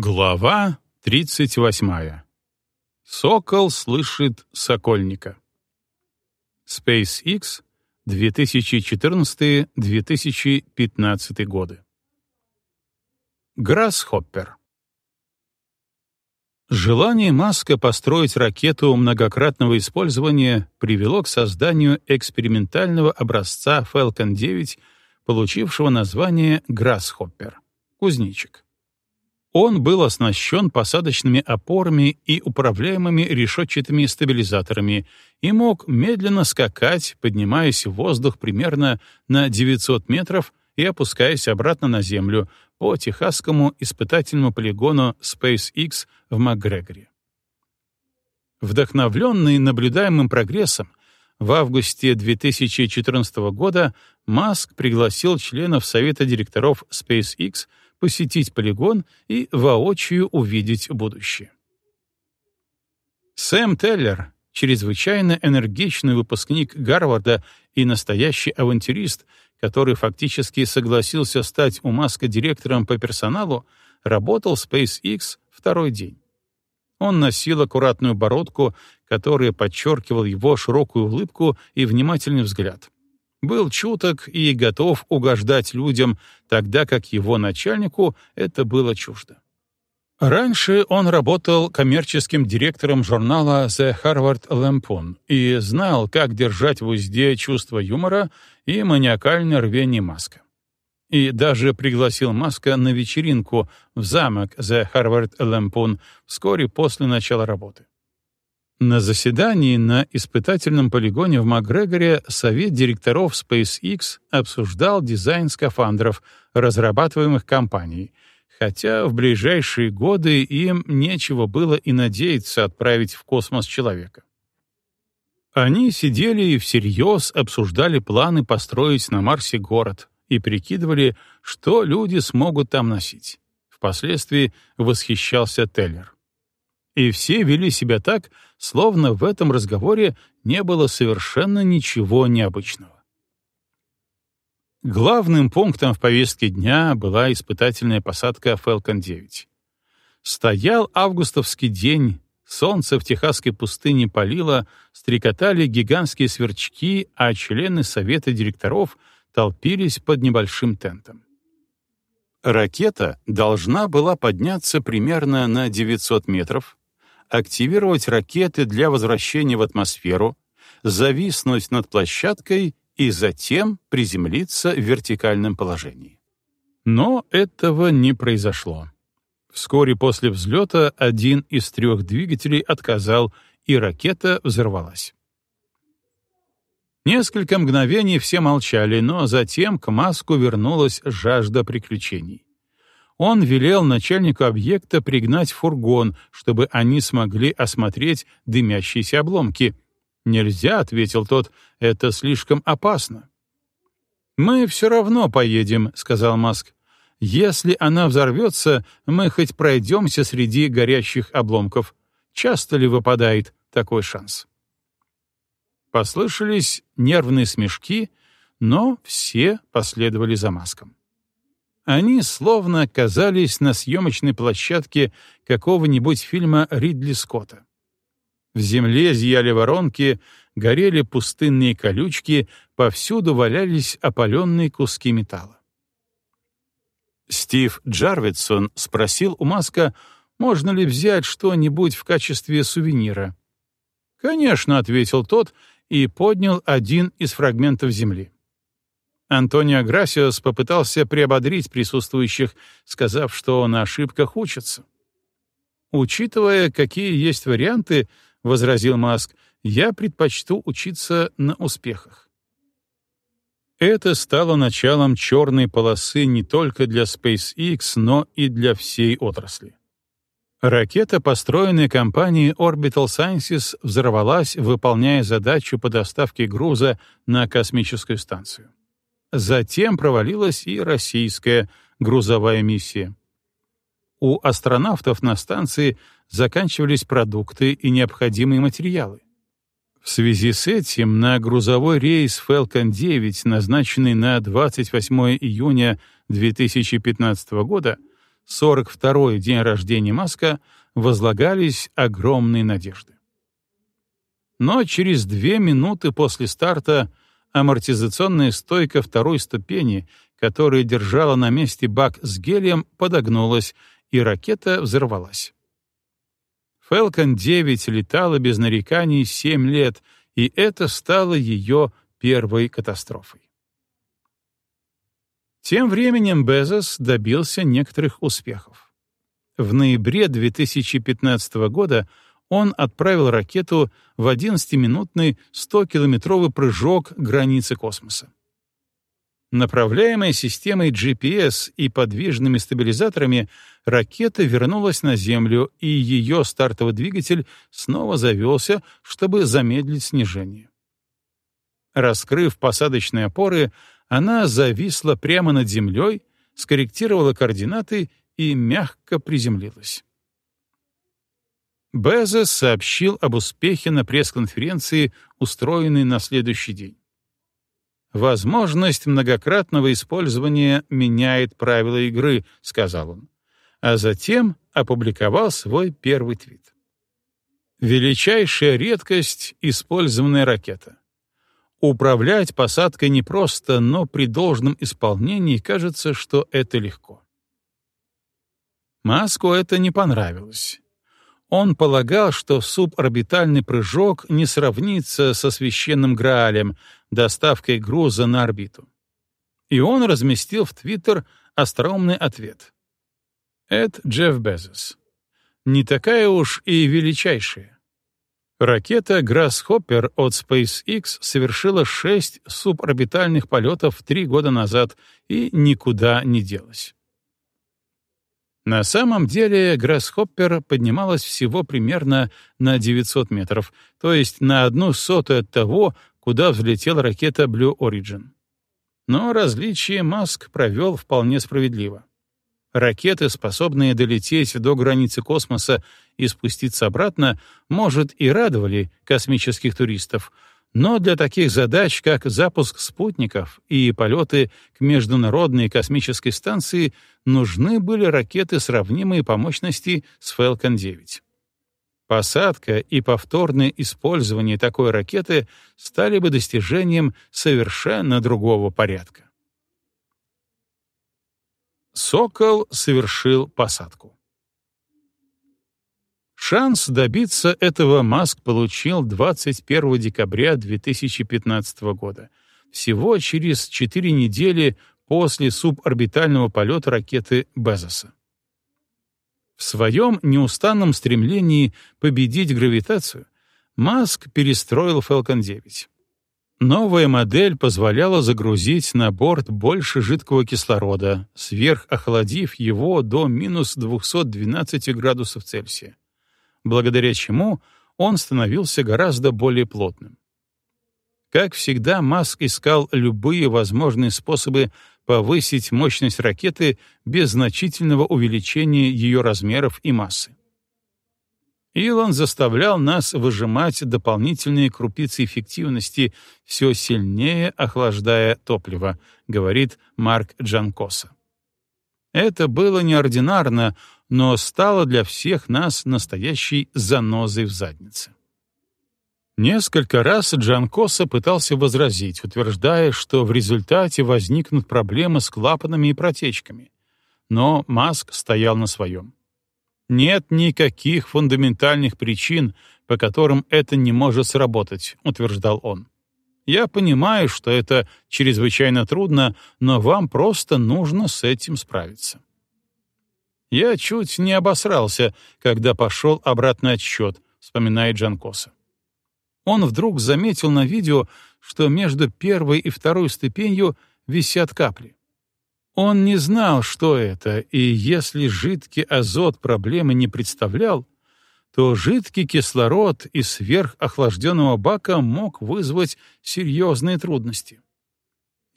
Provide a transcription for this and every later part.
Глава 38. Сокол слышит сокольника. SpaceX 2014-2015 годы. Грассхоппер. Желание Маска построить ракету многократного использования привело к созданию экспериментального образца Falcon 9, получившего название Грассхоппер — кузнечик. Он был оснащен посадочными опорами и управляемыми решетчатыми стабилизаторами и мог медленно скакать, поднимаясь в воздух примерно на 900 метров и опускаясь обратно на Землю по техасскому испытательному полигону SpaceX в МакГрегоре. Вдохновленный наблюдаемым прогрессом, в августе 2014 года Маск пригласил членов Совета директоров SpaceX посетить полигон и воочию увидеть будущее. Сэм Теллер, чрезвычайно энергичный выпускник Гарварда и настоящий авантюрист, который фактически согласился стать у Маска директором по персоналу, работал в SpaceX второй день. Он носил аккуратную бородку, которая подчеркивал его широкую улыбку и внимательный взгляд был чуток и готов угождать людям, тогда как его начальнику это было чуждо. Раньше он работал коммерческим директором журнала The Harvard Lampoon и знал, как держать в узде чувство юмора и маниакальное рвение Маска. И даже пригласил Маска на вечеринку в замок The Harvard Lampoon вскоре после начала работы. На заседании на испытательном полигоне в Макгрегоре совет директоров SpaceX обсуждал дизайн скафандров, разрабатываемых компанией, хотя в ближайшие годы им нечего было и надеяться отправить в космос человека. Они сидели и всерьез обсуждали планы построить на Марсе город и прикидывали, что люди смогут там носить. Впоследствии восхищался Теллер и все вели себя так, словно в этом разговоре не было совершенно ничего необычного. Главным пунктом в повестке дня была испытательная посадка Falcon 9. Стоял августовский день, солнце в техасской пустыне палило, стрекотали гигантские сверчки, а члены совета директоров толпились под небольшим тентом. Ракета должна была подняться примерно на 900 метров, активировать ракеты для возвращения в атмосферу, зависнуть над площадкой и затем приземлиться в вертикальном положении. Но этого не произошло. Вскоре после взлета один из трех двигателей отказал, и ракета взорвалась. Несколько мгновений все молчали, но затем к Маску вернулась жажда приключений он велел начальнику объекта пригнать фургон, чтобы они смогли осмотреть дымящиеся обломки. «Нельзя», — ответил тот, — «это слишком опасно». «Мы все равно поедем», — сказал Маск. «Если она взорвется, мы хоть пройдемся среди горящих обломков. Часто ли выпадает такой шанс?» Послышались нервные смешки, но все последовали за Маском. Они словно оказались на съемочной площадке какого-нибудь фильма Ридли Скотта. В земле зияли воронки, горели пустынные колючки, повсюду валялись опаленные куски металла. Стив Джарвидсон спросил у Маска, можно ли взять что-нибудь в качестве сувенира. «Конечно», — ответил тот и поднял один из фрагментов земли. Антонио Грасиос попытался приободрить присутствующих, сказав, что на ошибках учатся. «Учитывая, какие есть варианты, — возразил Маск, — я предпочту учиться на успехах». Это стало началом черной полосы не только для SpaceX, но и для всей отрасли. Ракета, построенная компанией Orbital Sciences, взорвалась, выполняя задачу по доставке груза на космическую станцию. Затем провалилась и российская грузовая миссия. У астронавтов на станции заканчивались продукты и необходимые материалы. В связи с этим на грузовой рейс Falcon 9, назначенный на 28 июня 2015 года, 42-й день рождения Маска, возлагались огромные надежды. Но через две минуты после старта амортизационная стойка второй ступени, которая держала на месте бак с гелием, подогнулась, и ракета взорвалась. Falcon 9 летала без нареканий 7 лет, и это стало ее первой катастрофой. Тем временем Безос добился некоторых успехов. В ноябре 2015 года он отправил ракету в 11-минутный 100-километровый прыжок границы космоса. Направляемая системой GPS и подвижными стабилизаторами, ракета вернулась на Землю, и ее стартовый двигатель снова завелся, чтобы замедлить снижение. Раскрыв посадочные опоры, она зависла прямо над землей, скорректировала координаты и мягко приземлилась. Безос сообщил об успехе на пресс-конференции, устроенной на следующий день. «Возможность многократного использования меняет правила игры», — сказал он, а затем опубликовал свой первый твит. «Величайшая редкость — использованная ракета. Управлять посадкой непросто, но при должном исполнении кажется, что это легко». Маску это не понравилось. Он полагал, что суборбитальный прыжок не сравнится со священным Граалем, доставкой груза на орбиту. И он разместил в Твиттер остроумный ответ. Эд Джефф Безос. Не такая уж и величайшая. Ракета Grasshopper от SpaceX совершила шесть суборбитальных полетов три года назад и никуда не делась. На самом деле Гроссхоппер поднималась всего примерно на 900 метров, то есть на одну сотую от того, куда взлетела ракета Blue Origin. Но различие Маск провел вполне справедливо. Ракеты, способные долететь до границы космоса и спуститься обратно, может, и радовали космических туристов — но для таких задач, как запуск спутников и полеты к Международной космической станции, нужны были ракеты, сравнимые по мощности с Falcon 9. Посадка и повторное использование такой ракеты стали бы достижением совершенно другого порядка. «Сокол» совершил посадку. Шанс добиться этого Маск получил 21 декабря 2015 года, всего через 4 недели после суборбитального полета ракеты Безоса. В своем неустанном стремлении победить гравитацию Маск перестроил Falcon 9. Новая модель позволяла загрузить на борт больше жидкого кислорода, сверхохладив его до минус 212 градусов Цельсия благодаря чему он становился гораздо более плотным. Как всегда, Маск искал любые возможные способы повысить мощность ракеты без значительного увеличения ее размеров и массы. Илон заставлял нас выжимать дополнительные крупицы эффективности, все сильнее охлаждая топливо, говорит Марк Джанкоса. Это было неординарно, но стало для всех нас настоящей занозой в заднице. Несколько раз Джанкоса пытался возразить, утверждая, что в результате возникнут проблемы с клапанами и протечками. Но Маск стоял на своем. «Нет никаких фундаментальных причин, по которым это не может сработать», — утверждал он. «Я понимаю, что это чрезвычайно трудно, но вам просто нужно с этим справиться». Я чуть не обосрался, когда пошел обратный отсчет, вспоминает Джанкоса. Он вдруг заметил на видео, что между первой и второй ступенью висят капли. Он не знал, что это, и если жидкий азот проблемы не представлял, то жидкий кислород из сверхохлажденного бака мог вызвать серьезные трудности.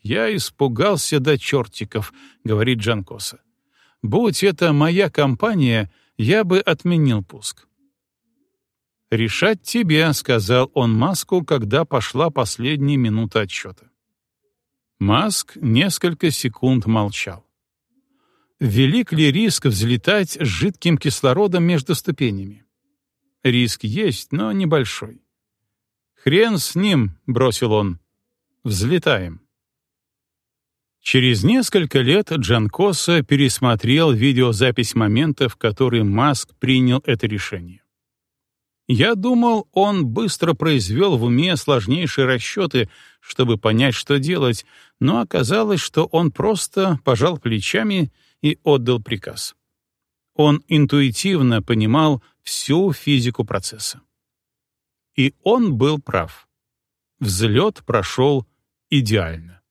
«Я испугался до чертиков», — говорит Джанкоса. Будь это моя компания, я бы отменил пуск. «Решать тебе», — сказал он Маску, когда пошла последняя минута отсчета. Маск несколько секунд молчал. Велик ли риск взлетать с жидким кислородом между ступенями? Риск есть, но небольшой. «Хрен с ним», — бросил он. «Взлетаем». Через несколько лет Джанкоса пересмотрел видеозапись момента, в который Маск принял это решение. Я думал, он быстро произвел в уме сложнейшие расчеты, чтобы понять, что делать, но оказалось, что он просто пожал плечами и отдал приказ. Он интуитивно понимал всю физику процесса. И он был прав. Взлет прошел идеально.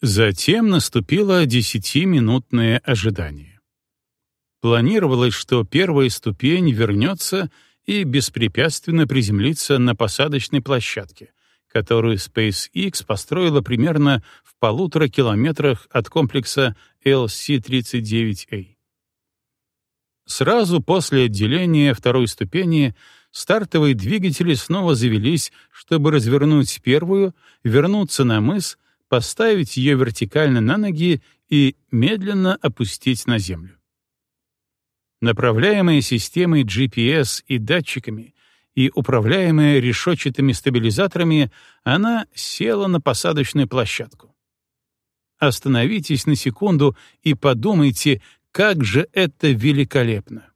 Затем наступило десятиминутное ожидание. Планировалось, что первая ступень вернется и беспрепятственно приземлиться на посадочной площадке, которую SpaceX построила примерно в полутора километрах от комплекса LC-39A. Сразу после отделения второй ступени стартовые двигатели снова завелись, чтобы развернуть первую, вернуться на мыс, поставить ее вертикально на ноги и медленно опустить на землю. Направляемая системой GPS и датчиками и управляемая решетчатыми стабилизаторами, она села на посадочную площадку. Остановитесь на секунду и подумайте, как же это великолепно!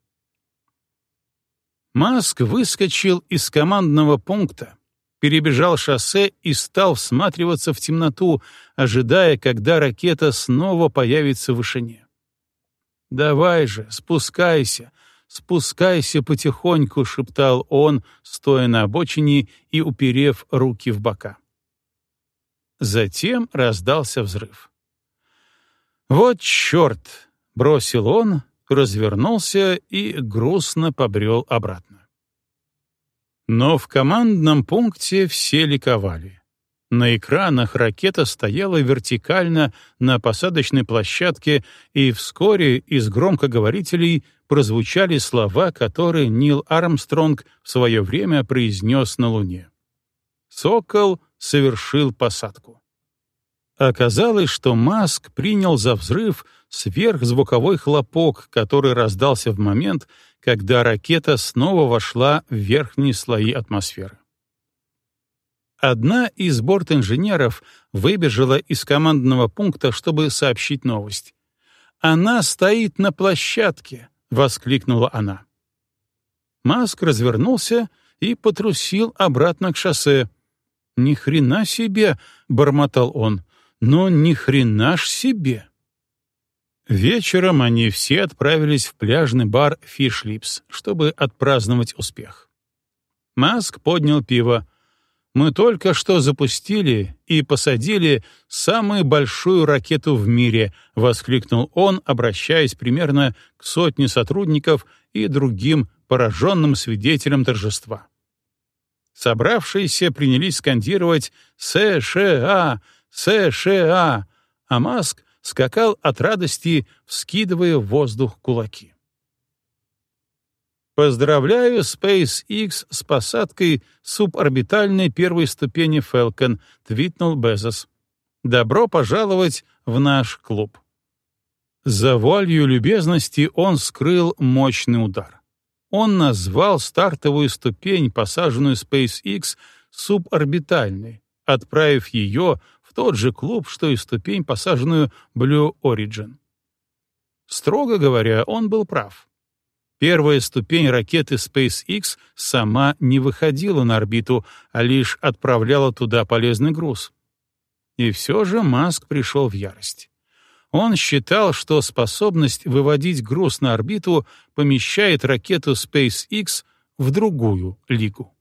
Маск выскочил из командного пункта, перебежал шоссе и стал всматриваться в темноту, ожидая, когда ракета снова появится в вышине. «Давай же, спускайся, спускайся потихоньку», — шептал он, стоя на обочине и уперев руки в бока. Затем раздался взрыв. «Вот черт!» — бросил он, развернулся и грустно побрел обратно. Но в командном пункте все ликовали. На экранах ракета стояла вертикально на посадочной площадке, и вскоре из громкоговорителей прозвучали слова, которые Нил Армстронг в свое время произнес на Луне. «Сокол совершил посадку». Оказалось, что Маск принял за взрыв сверхзвуковой хлопок, который раздался в момент, когда ракета снова вошла в верхние слои атмосферы. Одна из бортинженеров выбежала из командного пункта, чтобы сообщить новость. «Она стоит на площадке!» — воскликнула она. Маск развернулся и потрусил обратно к шоссе. «Ни хрена себе!» — бормотал он. Но ни хрена ж себе. Вечером они все отправились в пляжный бар «Фишлипс», чтобы отпраздновать успех. Маск поднял пиво. «Мы только что запустили и посадили самую большую ракету в мире», — воскликнул он, обращаясь примерно к сотне сотрудников и другим пораженным свидетелям торжества. Собравшиеся принялись скандировать «США! США, а Маск скакал от радости, вскидывая в воздух кулаки. Поздравляю SpaceX с посадкой суборбитальной первой ступени Falcon, твитнул Безос. Добро пожаловать в наш клуб. За вуалью любезности он скрыл мощный удар. Он назвал стартовую ступень, посаженную SpaceX, суборбитальной, отправив ее тот же клуб, что и ступень, посаженную Blue Origin. Строго говоря, он был прав. Первая ступень ракеты SpaceX сама не выходила на орбиту, а лишь отправляла туда полезный груз. И все же Маск пришел в ярость. Он считал, что способность выводить груз на орбиту помещает ракету SpaceX в другую лигу.